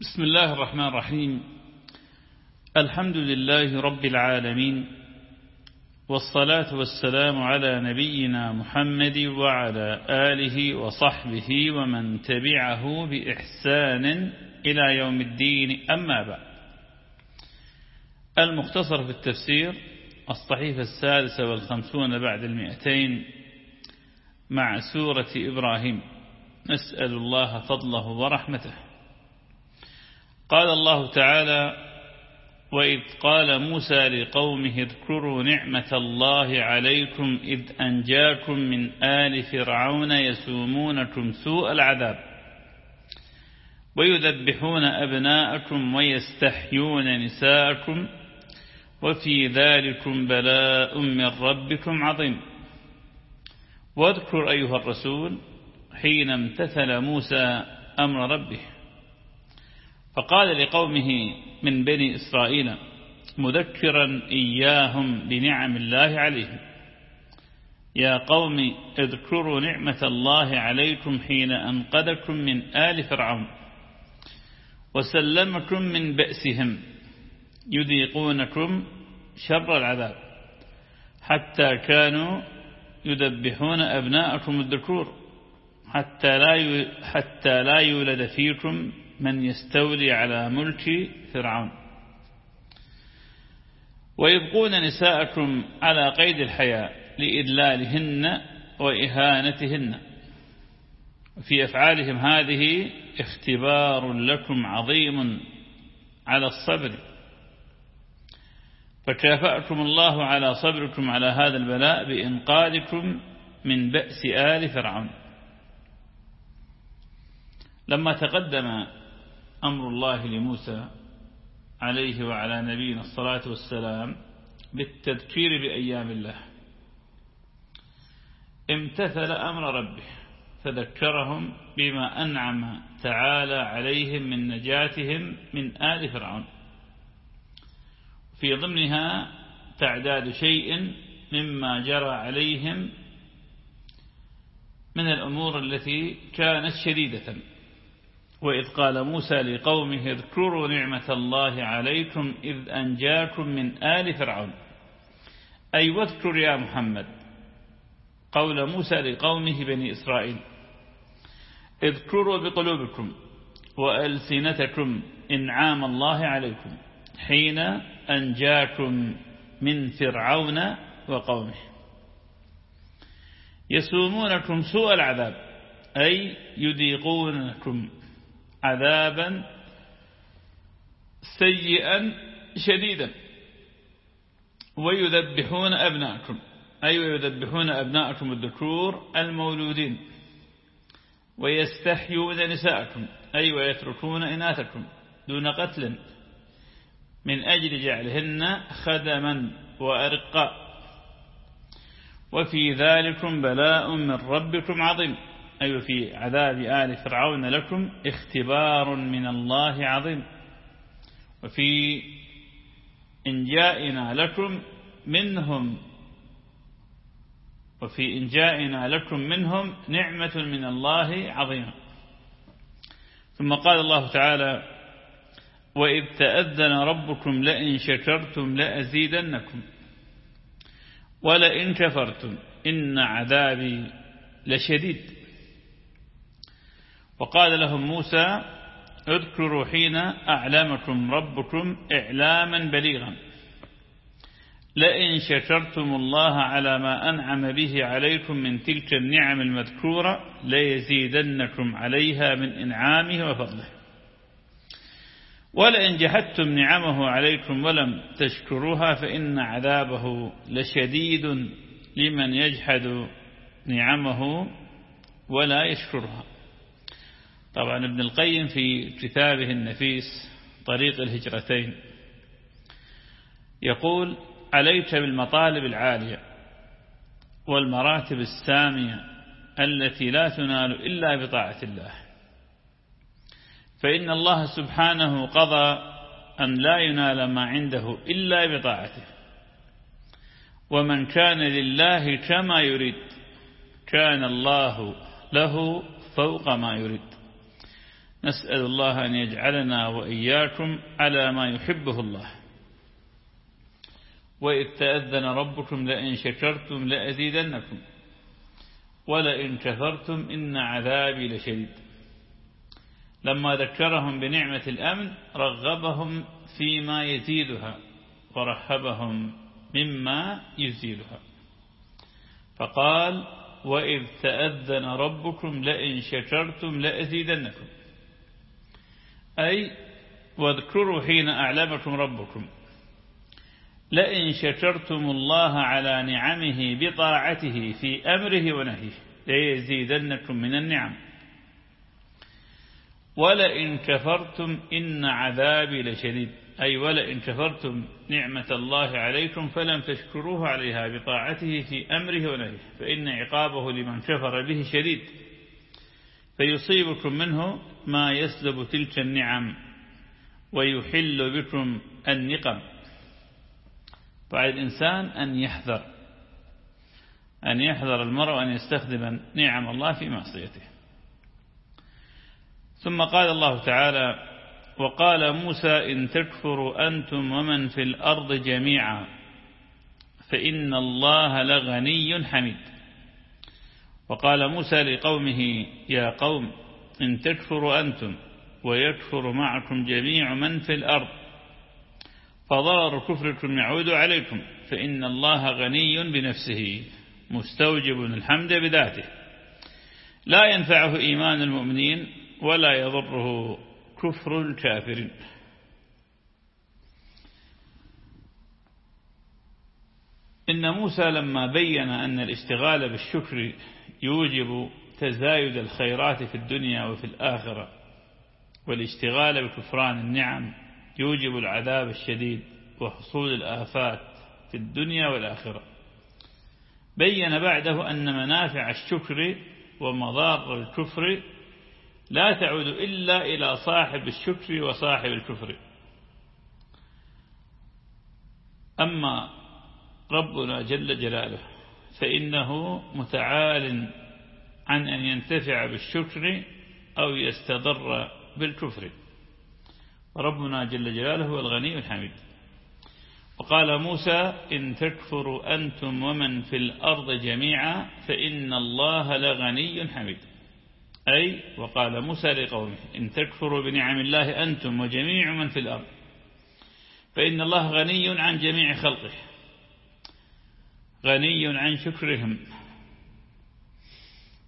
بسم الله الرحمن الرحيم. الحمد لله رب العالمين والصلاة والسلام على نبينا محمد وعلى آله وصحبه ومن تبعه بإحسان إلى يوم الدين. أما بعد المختصر في التفسير الصحيفة السادسة والخمسون بعد المئتين مع سورة إبراهيم. نسأل الله فضله ورحمته. قال الله تعالى وإذ قال موسى لقومه اذكروا نعمة الله عليكم إذ أنجاكم من آل فرعون يسومونكم سوء العذاب ويذبحون أبناءكم ويستحيون نساءكم وفي ذلكم بلاء من ربكم عظيم. واذكر أيها الرسول حين امتثل موسى أمر ربه. فقال لقومه من بني إسرائيل مذكرا إياهم بنعم الله عليهم. يا قوم اذكروا نعمة الله عليكم حين أنقذكم من آل فرعون وسلمكم من بأسهم يذيقونكم شر العذاب حتى كانوا يذبحون أبناءكم الذكور حتى لا حتى لا يولد فيكم من يستولي على ملك فرعون. ويبقون نساءكم على قيد الحياة لإذلالهن وإهانتهن. في أفعالهم هذه اختبار لكم عظيم على الصبر. فكافأكم الله على صبركم على هذا البلاء بإنقاذكم من بأس آل فرعون. لما تقدم أمر الله لموسى عليه وعلى نبينا الصلاة والسلام بالتذكير بأيام الله. امتثل أمر ربه فذكرهم بما أنعم تعالى عليهم من نجاتهم من آل فرعون. في ضمنها تعداد شيء مما جرى عليهم من الأمور التي كانت شديدة. وإذ قال موسى لقومه اذكروا نعمة الله عليكم إذ أنجاكم من آل فرعون. أي واذكر يا محمد. قول موسى لقومه بني إسرائيل. اذكروا بقلوبكم وألسنتكم إنعام الله عليكم حين أنجاكم من فرعون وقومه. يسومونكم سوء العذاب أي يذيقونكم عذابا سيئا شديدا. ويذبحون أبناءكم. أي ويذبحون أبناءكم الذكور المولودين. ويستحيون نساءكم. أي ويتركون إناثكم دون قتل من أجل جعلهن خدما وأرقاء وفي ذلكم بلاء من ربكم عظيم. أي في عذاب آل فرعون لكم اختبار من الله عظيم. وفي إنجائنا لكم منهم وفي إنجائنا لكم منهم نعمة من الله عظيمة. ثم قال الله تعالى وإذ تأذن ربكم لئن شكرتم لأزيدنكم. ولئن كفرتم إن عذابي لشديد. وقال لهم موسى اذكروا حين أعلمكم ربكم إعلاما بليغا. لئن شكرتم الله على ما أنعم به عليكم من تلك النعم المذكورة ليزيدنكم عليها من إنعامه وفضله. ولئن جحدتم نعمه عليكم ولم تشكروها فإن عذابه لشديد لمن يجحد نعمه ولا يشكرها. طبعا ابن القيم في كتابه النفيس طريق الهجرتين يقول عليك بالمطالب العالية والمراتب السامية التي لا تنال إلا بطاعة الله. فإن الله سبحانه قضى أن لا ينال ما عنده إلا بطاعته. ومن كان لله كما يريد كان الله له فوق ما يريد. نسأل الله أن يجعلنا وإياكم على ما يحبه الله. وإذ تأذن ربكم لئن شكرتم لأزيدنكم. ولئن كفرتم إن عذابي لشديد. لما ذكرهم بنعمة الأمن رغبهم فيما يزيدها ورحبهم مما يزيدها. فقال وإذ تأذن ربكم لئن شكرتم لأزيدنكم. أي واذكروا حين أعلمكم ربكم. لئن شكرتم الله على نعمه بطاعته في أمره ونهيه ليزيدنكم من النعم. ولئن كفرتم إن عذابي لشديد. أي ولئن كفرتم نعمة الله عليكم فلم تشكروه عليها بطاعته في أمره ونهيه فإن عقابه لمن كفر به شديد. فيصيبكم منه ما يسلب تلك النعم ويحل بكم النقم. فعلى الإنسان أن يحذر أن يحذر المرء أن يستخدم نعم الله في معصيته. ثم قال الله تعالى وقال موسى إن تكفروا أنتم ومن في الأرض جميعا فإن الله لغني حميد. وقال موسى لقومه يا قوم إن تكفروا أنتم ويكفر معكم جميع من في الأرض. فضرر كفركم يعود عليكم فإن الله غني بنفسه. مستوجب الحمد بذاته. لا ينفعه إيمان المؤمنين ولا يضره كفر الكافرين. إن موسى لما بين أن الاشتغال بالشكر يوجب تزايد الخيرات في الدنيا وفي الآخرة والاشتغال بكفران النعم يوجب العذاب الشديد وحصول الآفات في الدنيا والآخرة. بين بعده أن منافع الشكر ومضار الكفر لا تعود إلا إلى صاحب الشكر وصاحب الكفر. أما ربنا جل جلاله فإنه متعال عن أن ينتفع بالشكر أو يستضر بالكفر. ربنا جل جلاله هو الغني الحميد. وقال موسى إن تكفروا أنتم ومن في الأرض جميعا فإن الله لغني حميد. أي وقال موسى لقومه إن تكفروا بنعم الله أنتم وجميع من في الأرض فإن الله غني عن جميع خلقه. غني عن شكرهم.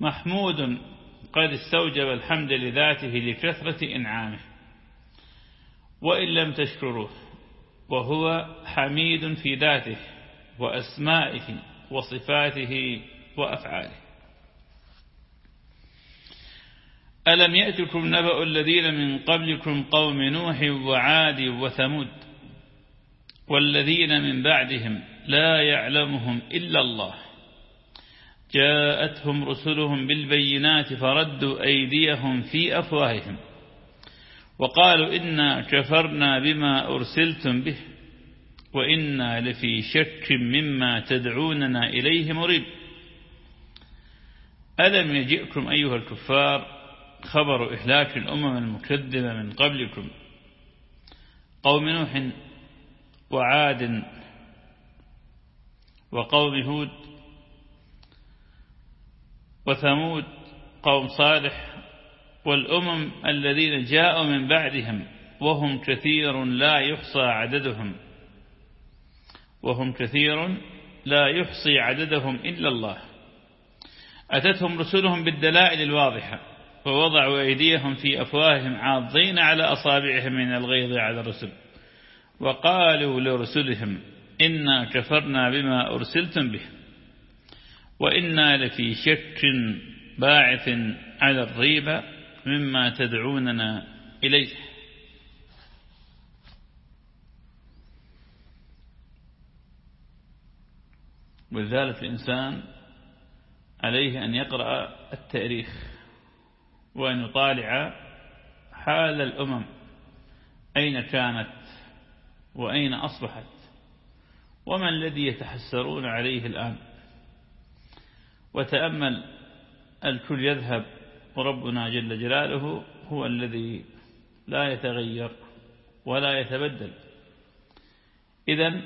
محمود قد استوجب الحمد لذاته لكثرة إنعامه وإن لم تشكروه وهو حميد في ذاته وأسمائه وصفاته وأفعاله. ألم يأتكم نبأ الذين من قبلكم قوم نوح وعاد وثمود؟ والذين من بعدهم لا يعلمهم إلا الله. جاءتهم رسلهم بالبينات فردوا أيديهم في أفواههم وقالوا إنا كفرنا بما أرسلتم به وإنا لفي شك مما تدعوننا إليه مريب. ألم يجئكم أيها الكفار خبر إهلاك الأمم المكذبة من قبلكم؟ قوم نوح وعاد وقوم هود وثمود قوم صالح والأمم الذين جاءوا من بعدهم وهم كثير لا يحصى عددهم وهم كثير لا يحصي عددهم إلا الله. أتتهم رسلهم بالدلائل الواضحة فوضعوا أيديهم في أفواههم عاضين على أصابعهم من الغيظ على الرسل. وقالوا لرسلهم إنا كفرنا بما أرسلتم به وإنا لفي شك باعث على الريبة مما تدعوننا إليه. ولذلك الإنسان عليه أن يقرأ التاريخ وأن يطالع حال الأمم أين كانت وأين أصبحت؟ وما الذي يتحسرون عليه الآن؟ وتأمل الكل يذهب وربنا جل جلاله هو الذي لا يتغير ولا يتبدل. إذا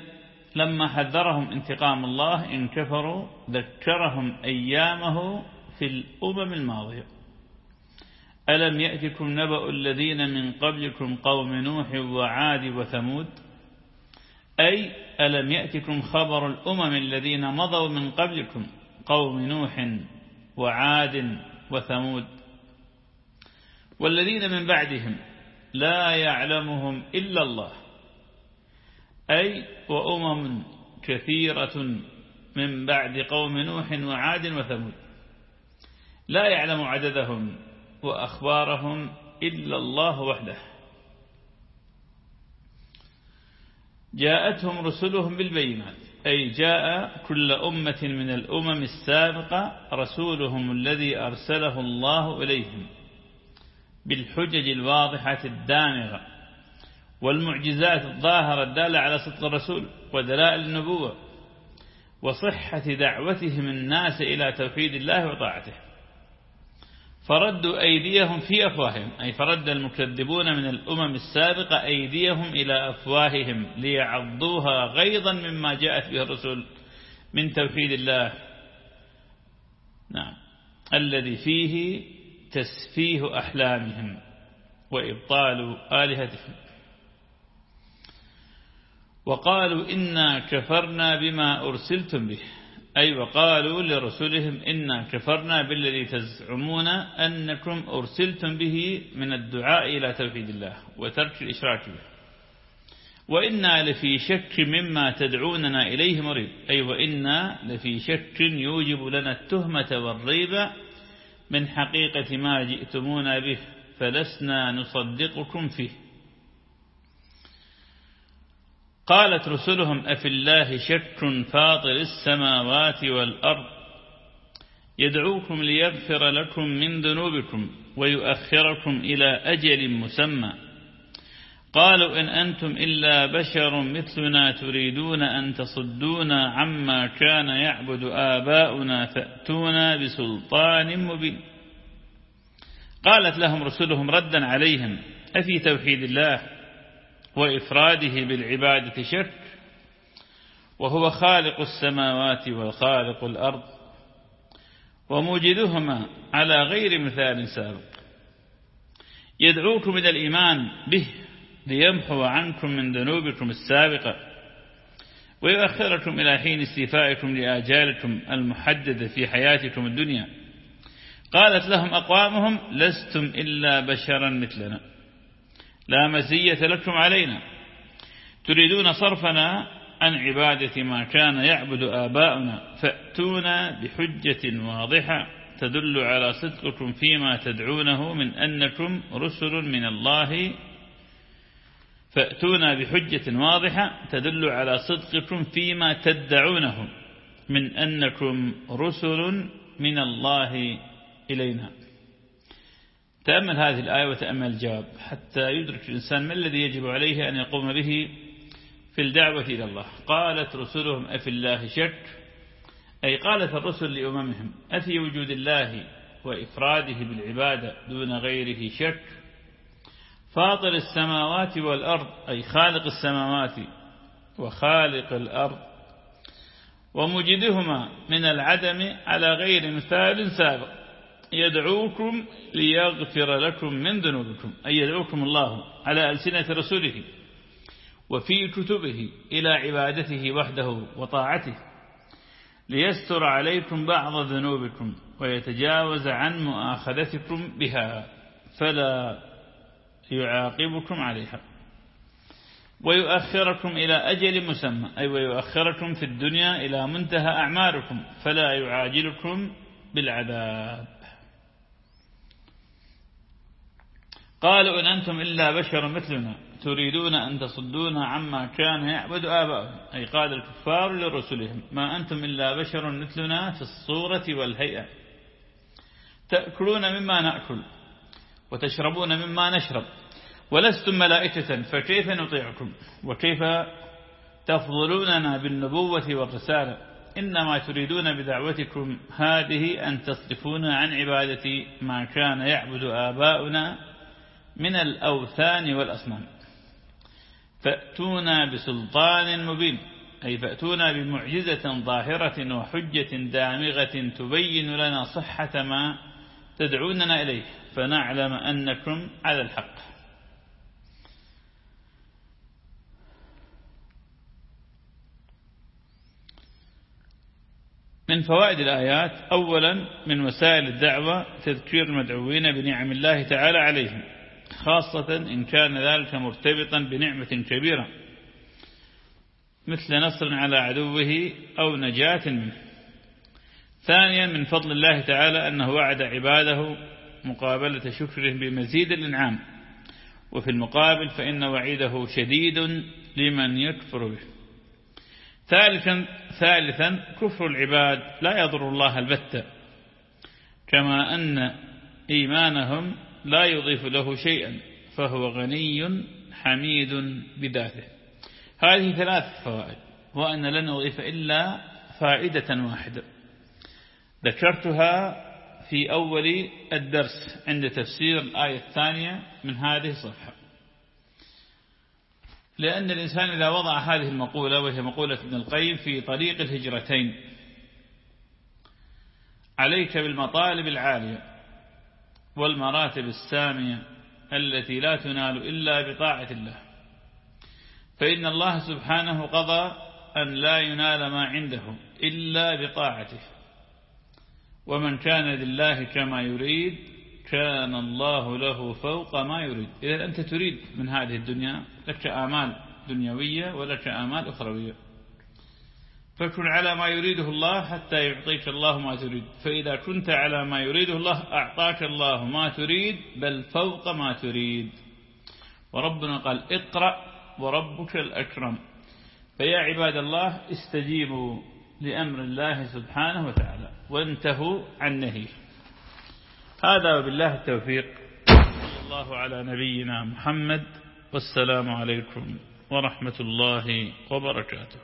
لما حذرهم انتقام الله إن كفروا ذكرهم أيامه في الأمم الماضية. ألم يأتكم نبأ الذين من قبلكم قوم نوح وعاد وثمود؟ أي ألم يأتكم خبر الأمم الذين مضوا من قبلكم؟ قوم نوح وعاد وثمود. والذين من بعدهم لا يعلمهم إلا الله. أي وأمم كثيرة من بعد قوم نوح وعاد وثمود. لا يعلم عددهم وأخبارهم إلا الله وحده. جاءتهم رسلهم بالبينات أي جاء كل أمة من الأمم السابقة رسولهم الذي أرسله الله إليهم بالحجج الواضحة الدامغة والمعجزات الظاهرة الدالة على صدق الرسول ودلائل النبوة وصحة دعوتهم الناس إلى توحيد الله وطاعته. فردوا أيديهم في أفواههم أي فرد المكذبون من الأمم السابقة أيديهم إلى أفواههم ليعضوها غيظا مما جاءت به الرسل من توحيد الله. نعم. الذي فيه تسفيه أحلامهم وإبطال آلهتهم. وقالوا إنا كفرنا بما أرسلتم به. أي وقالوا لرسلهم إنا كفرنا بالذي تزعمون أنكم أرسلتم به من الدعاء إلى توحيد الله وترك الإشراك به. وإنا لفي شك مما تدعوننا إليه مريب. أي وإنا لفي شك يوجب لنا التهمة والريب من حقيقة ما جئتمونا به فلسنا نصدقكم فيه. قالت رسلهم أفي الله شك فاطر السماوات والأرض؟ يدعوكم ليغفر لكم من ذنوبكم ويؤخركم إلى أجل مسمى. قالوا إن أنتم إلا بشر مثلنا تريدون أن تصدونا عما كان يعبد آباؤنا فأتونا بسلطان مبين. قالت لهم رسلهم ردا عليهم أفي توحيد الله؟ وإفراده بالعبادة شرك وهو خالق السماوات وخالق الأرض وموجدهما على غير مثال سابق. يدعوكم إلى الإيمان به ليمحو عنكم من ذنوبكم السابقة ويؤخركم إلى حين استيفائكم لآجالكم المحددة في حياتكم الدنيا. قالت لهم أقوامهم لستم إلا بشرا مثلنا. لا مزية لكم علينا. تريدون صرفنا عن عبادة ما كان يعبد آباؤنا فأتونا بحجة واضحة تدل على صدقكم فيما تدعونه من أنكم رسل من الله. فأتونا بحجة واضحة تدل على صدقكم فيما تدعونه من أنكم رسل من الله إلينا. تأمل هذه الآية وتأمل الجواب حتى يدرك الإنسان ما الذي يجب عليه أن يقوم به في الدعوة إلى الله. قالت رسلهم أفي الله شك؟ أي قالت الرسل لأممهم أفي وجود الله وإفراده بالعبادة دون غيره شك؟ فاطر السماوات والأرض أي خالق السماوات وخالق الأرض ومجدهما من العدم على غير مثال سابق. يدعوكم ليغفر لكم من ذنوبكم أي يدعوكم الله على ألسنة رسوله وفي كتبه إلى عبادته وحده وطاعته ليستر عليكم بعض ذنوبكم ويتجاوز عن مؤاخذتكم بها فلا يعاقبكم عليها. ويؤخركم إلى أجل مسمى أي ويؤخركم في الدنيا إلى منتهى أعماركم فلا يعاجلكم بالعذاب. قالوا إن أنتم إلا بشر مثلنا تريدون أن تصدونا عما كان يعبد آباؤهم أي قال الكفار لرسلهم ما أنتم إلا بشر مثلنا في الصورة والهيئة. تأكلون مما نأكل وتشربون مما نشرب ولستم ملائكة فكيف نطيعكم؟ وكيف تفضلوننا بالنبوة والرسالة؟ إنما تريدون بدعوتكم هذه أن تصرفونا عن عبادة ما كان يعبد آباؤنا من الأوثان والأصنام. فأتونا بسلطان مبين أي فأتونا بمعجزة ظاهرة وحجة دامغة تبين لنا صحة ما تدعوننا إليه فنعلم أنكم على الحق. من فوائد الآيات أولا من وسائل الدعوة تذكير المدعوين بنعم الله تعالى عليهم. خاصة إن كان ذلك مرتبطا بنعمة كبيرة مثل نصر على عدوه أو نجاة منه. ثانيا من فضل الله تعالى أنه وعد عباده مقابلة شكره بمزيد الإنعام. وفي المقابل فإن وعيده شديد لمن يكفر به. ثالثا, ثالثا كفر العباد لا يضر الله البتة كما أن إيمانهم لا يضيف له شيئا فهو غني حميد بذاته. هذه ثلاث فوائد وأن لن نضيف إلا فائدة واحدة. ذكرتها في أول الدرس عند تفسير الآية الثانية من هذه الصفحة. لأن الإنسان إذا وضع هذه المقولة وهي مقولة ابن القيم في طريق الهجرتين. عليك بالمطالب العالية. والمراتب السامية التي لا تنال إلا بطاعة الله. فإن الله سبحانه قضى أن لا ينال ما عنده إلا بطاعته. ومن كان لله كما يريد كان الله له فوق ما يريد. إذا أنت تريد من هذه الدنيا لك آمال دنيوية ولك آمال أخروية. فكن على ما يريده الله حتى يعطيك الله ما تريد. فإذا كنت على ما يريده الله أعطاك الله ما تريد بل فوق ما تريد. وربنا قال اقرأ وربك الأكرم. فيا عباد الله استجيبوا لأمر الله سبحانه وتعالى وانتهوا عن نهيه. هذا وبالله التوفيق. الله على نبينا محمد والسلام عليكم ورحمة الله وبركاته.